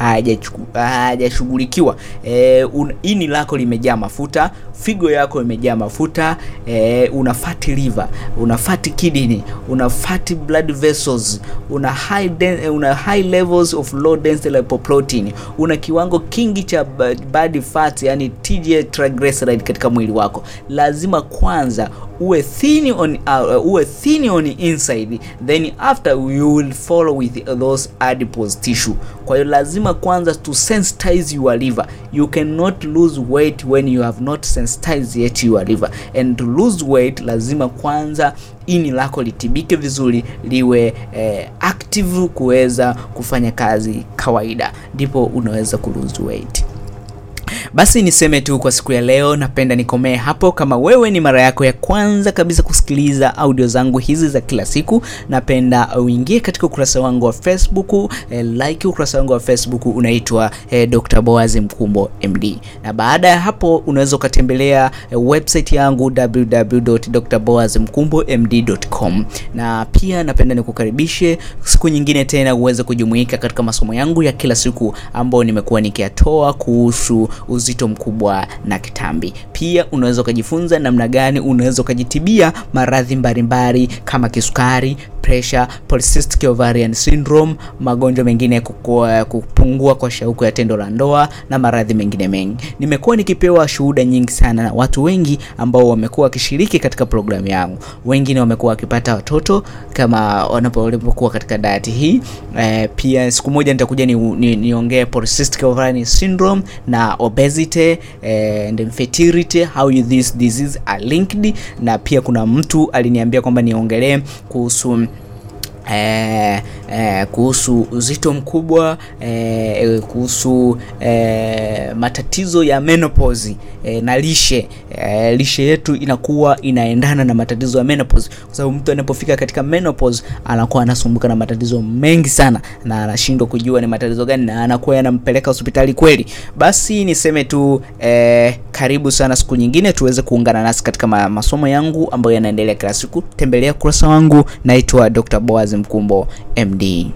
hayajashughulikiwa. E, ini lako limejaa mafuta figo yako imejaa mafuta e, una fatty liver una fatty kidney una fatty blood vessels una high den, una high levels of low density lipoprotein. Una kiwango kingi cha bad fat yani TGA triglyceride katika mwili wako. Lazima kwanza uwe thin on uh, uwe thin on inside then after you will follow with those adipose tissue. Kwa hiyo lazima kwanza to sensitize your liver. You cannot lose weight when you have not sensitized yet your liver. And to lose weight lazima kwanza ini lako litibike vizuri liwe eh, active kuweza kufanya kazi kawaida. Ndipo unaweza ku weight basi niseme tu kwa siku ya leo napenda nikomee hapo kama wewe ni mara yako ya kwanza kabisa kusikiliza audio zangu hizi za kila siku. Napenda uingie katika ukurasa wangu wa facebook eh, like ukurasa wangu wa facebook unaitwa eh, dr boaz mkumbo md na baada ya hapo unaweza ukatembelea eh, website yangu www.drboazmkumbomd.com na pia napenda nikukaribishe siku nyingine tena uweze kujumuika katika masomo yangu ya kila siku ambayo nimekuwa nikiyatoa kuhusu uzito mkubwa na kitambi. Pia unaweza ukajifunza namna gani unaweza ukajitibia maradhi mbalimbali kama kisukari, pressure, polycystic ovarian syndrome, magonjwa mengine kukua, kupungua kwa shauku ya tendo la ndoa na maradhi mengine mengi. Nimekuwa nikipewa shuhuda nyingi sana na watu wengi ambao wamekuwa wakishiriki katika programu yangu. Wengine wamekuwa wakipata watoto kama wanapokuwa katika diet hii. E, pia siku moja nitakuja niongee ni, ni polycystic ovarian syndrome na obesity and infertility how you this disease are linked, na pia kuna mtu aliniambia kwamba niongelee kuhusu Eh, eh, kuhusu uzito mkubwa eh, kuhusu eh, matatizo ya menopause eh, na lishe eh, lishe yetu inakuwa inaendana na matatizo ya menopause, kwa sababu mtu anapofika katika menopause anakuwa anasumbuka na matatizo mengi sana na anashindwa kujua ni matatizo gani na anakuwa yanampeleka hospitali kweli. Basi niseme tu eh, karibu sana siku nyingine tuweze kuungana nasi katika masomo yangu ambayo yanaendelea kila siku. Tembelea kurasa wangu, naitwa Dr. Boaz Mkumbo MD.